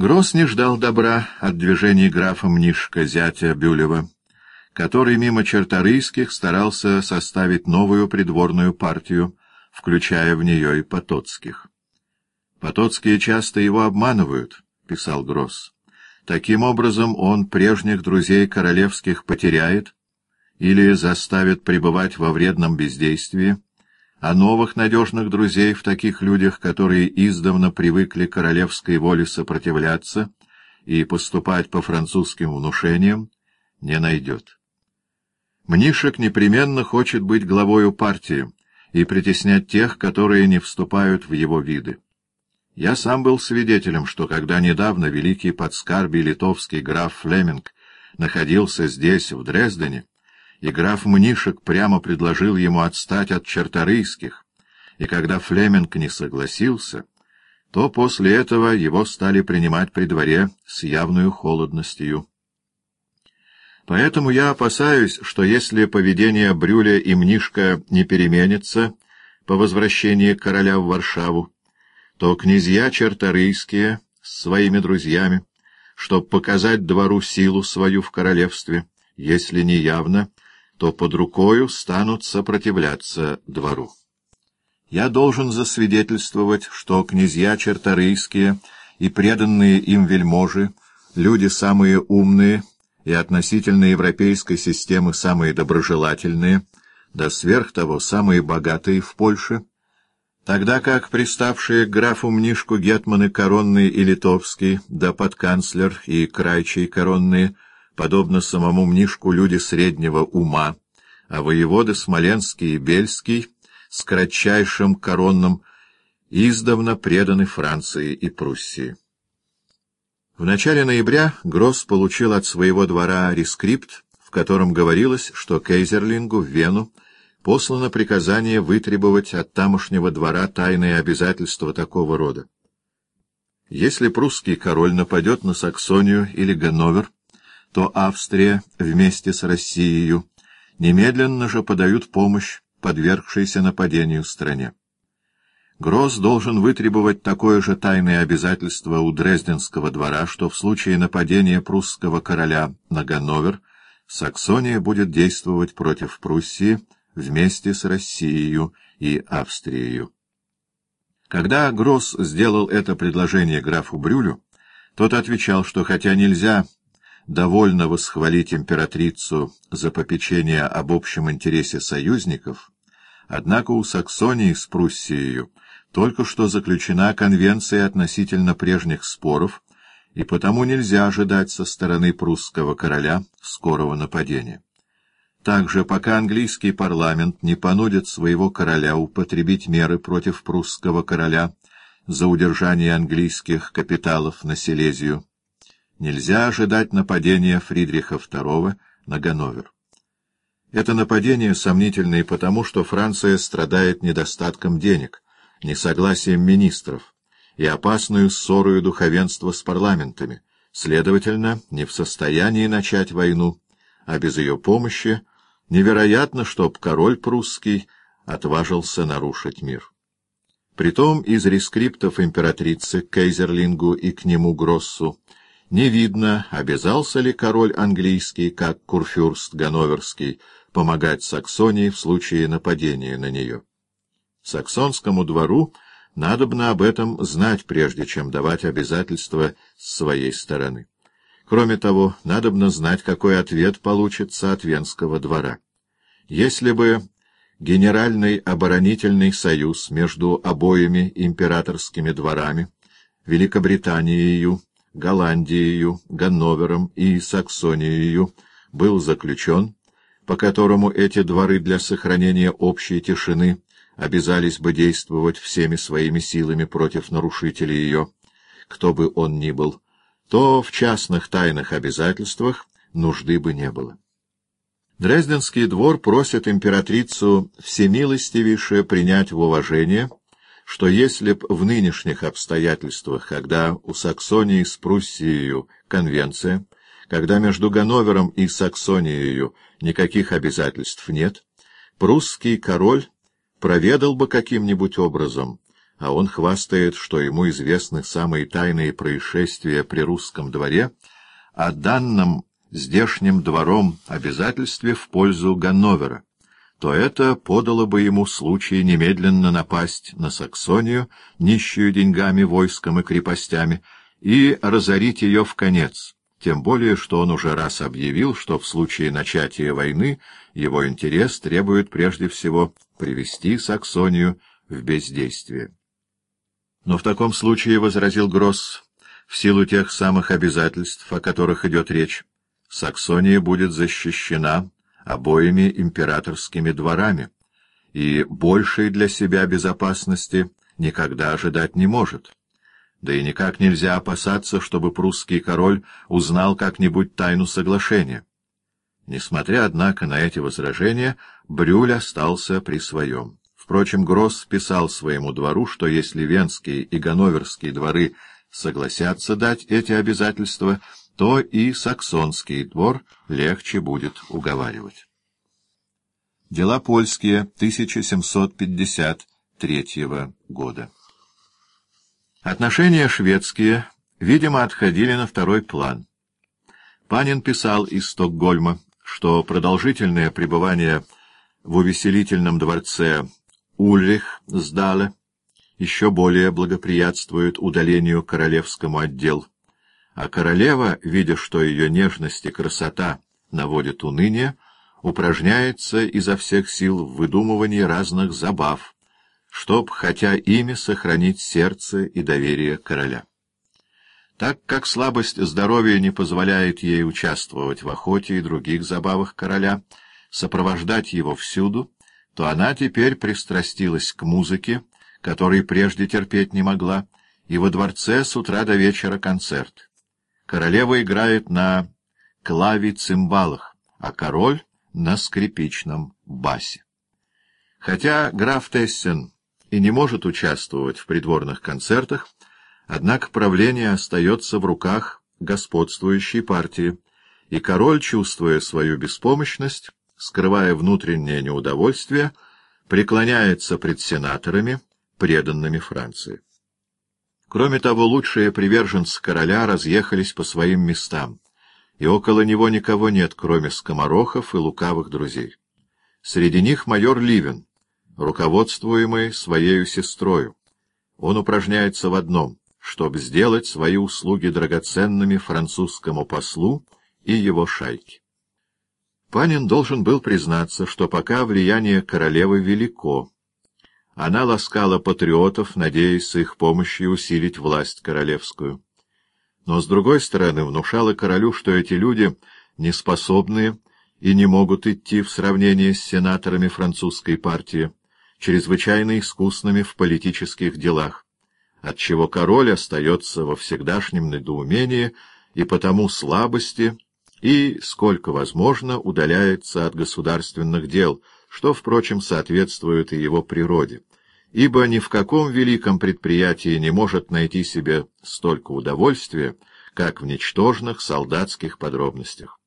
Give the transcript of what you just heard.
Гросс не ждал добра от движений графа Мнишка, зятя Бюлева, который мимо черторийских старался составить новую придворную партию, включая в нее и Потоцких. «Потоцкие часто его обманывают», — писал Гросс. «Таким образом он прежних друзей королевских потеряет или заставит пребывать во вредном бездействии, а новых надежных друзей в таких людях, которые издавна привыкли королевской воле сопротивляться и поступать по французским внушениям, не найдет. Мнишек непременно хочет быть главою партии и притеснять тех, которые не вступают в его виды. Я сам был свидетелем, что когда недавно великий подскарбий литовский граф Флеминг находился здесь, в Дрездене, и граф Мнишек прямо предложил ему отстать от черторийских, и когда Флеменг не согласился, то после этого его стали принимать при дворе с явной холодностью. Поэтому я опасаюсь, что если поведение Брюля и Мнишка не переменится по возвращении короля в Варшаву, то князья черторийские с своими друзьями, чтобы показать двору силу свою в королевстве, если не явно, то под рукою станут сопротивляться двору. Я должен засвидетельствовать, что князья черторийские и преданные им вельможи, люди самые умные и относительно европейской системы самые доброжелательные, да сверх того самые богатые в Польше, тогда как приставшие к графу Мнишку гетманы коронный и литовский, да подканцлер и крайчий коронные — подобно самому Мнишку, люди среднего ума, а воеводы Смоленский и Бельский с кравчим коронным издавна преданы Франции и Пруссии. В начале ноября Гросс получил от своего двора рескрипт, в котором говорилось, что Кейзерлингу в Вену послано приказание вытребовать от тамошнего двора тайные обязательства такого рода. Если прусский король нападет на Саксонию или Ганновер, то Австрия вместе с Россией немедленно же подают помощь подвергшейся нападению стране. Гросс должен вытребовать такое же тайное обязательство у Дрезденского двора, что в случае нападения прусского короля на Ганновер Саксония будет действовать против Пруссии вместе с Россией и Австрией. Когда Гросс сделал это предложение графу Брюлю, тот отвечал, что хотя нельзя довольно восхвалить императрицу за попечение об общем интересе союзников, однако у Саксонии с Пруссией только что заключена конвенция относительно прежних споров, и потому нельзя ожидать со стороны прусского короля скорого нападения. Также, пока английский парламент не понудит своего короля употребить меры против прусского короля за удержание английских капиталов на Силезию, нельзя ожидать нападения Фридриха II на Ганновер. Это нападение сомнительно и потому, что Франция страдает недостатком денег, несогласием министров и опасную ссорою духовенства с парламентами, следовательно, не в состоянии начать войну, а без ее помощи невероятно, чтоб король прусский отважился нарушить мир. Притом из рескриптов императрицы Кейзерлингу и к нему Гроссу не видно, обязался ли король английский, как курфюрст Ганноверский, помогать Саксонии в случае нападения на нее. Саксонскому двору надобно об этом знать, прежде чем давать обязательства с своей стороны. Кроме того, надобно знать, какой ответ получится от Венского двора. Если бы Генеральный оборонительный союз между обоими императорскими дворами, Великобританией Голландией, Ганновером и Саксонией был заключен, по которому эти дворы для сохранения общей тишины обязались бы действовать всеми своими силами против нарушителей ее, кто бы он ни был, то в частных тайных обязательствах нужды бы не было. Дрезденский двор просит императрицу всемилостивейше принять в уважение что если б в нынешних обстоятельствах, когда у Саксонии с Пруссией конвенция, когда между Ганновером и Саксонией никаких обязательств нет, прусский король проведал бы каким-нибудь образом а он хвастает, что ему известны самые тайные происшествия при русском дворе, о данном здешним двором обязательстве в пользу Ганновера, то это подало бы ему случай немедленно напасть на Саксонию, нищую деньгами, войском и крепостями, и разорить ее в конец, тем более, что он уже раз объявил, что в случае начатия войны его интерес требует прежде всего привести Саксонию в бездействие. Но в таком случае, — возразил Гросс, — в силу тех самых обязательств, о которых идет речь, Саксония будет защищена обоими императорскими дворами, и большей для себя безопасности никогда ожидать не может. Да и никак нельзя опасаться, чтобы прусский король узнал как-нибудь тайну соглашения. Несмотря, однако, на эти возражения, Брюль остался при своем. Впрочем, Гросс писал своему двору, что если Венские и Ганноверские дворы согласятся дать эти обязательства, то и саксонский двор легче будет уговаривать. Дела польские 1753 года Отношения шведские, видимо, отходили на второй план. Панин писал из Стокгольма, что продолжительное пребывание в увеселительном дворце Ульрих сдала еще более благоприятствует удалению королевскому отделу а королева, видя, что ее нежность и красота наводят уныние, упражняется изо всех сил в выдумывании разных забав, чтоб, хотя ими, сохранить сердце и доверие короля. Так как слабость здоровья не позволяет ей участвовать в охоте и других забавах короля, сопровождать его всюду, то она теперь пристрастилась к музыке, которой прежде терпеть не могла, и во дворце с утра до вечера концерт. Королева играет на клави-цимбалах, а король — на скрипичном басе. Хотя граф Тессен и не может участвовать в придворных концертах, однако правление остается в руках господствующей партии, и король, чувствуя свою беспомощность, скрывая внутреннее неудовольствие, преклоняется пред сенаторами, преданными Франции. Кроме того, лучшие приверженцы короля разъехались по своим местам, и около него никого нет, кроме скоморохов и лукавых друзей. Среди них майор Ливен, руководствуемый своею сестрою. Он упражняется в одном — чтобы сделать свои услуги драгоценными французскому послу и его шайке. Панин должен был признаться, что пока влияние королевы велико, она ласкала патриотов, надеясь с их помощью усилить власть королевскую. Но, с другой стороны, внушала королю, что эти люди неспособные и не могут идти в сравнении с сенаторами французской партии, чрезвычайно искусными в политических делах, отчего король остается во всегдашнем недоумении и потому слабости и, сколько возможно, удаляется от государственных дел, что, впрочем, соответствует и его природе ибо ни в каком великом предприятии не может найти себе столько удовольствия, как в ничтожных солдатских подробностях.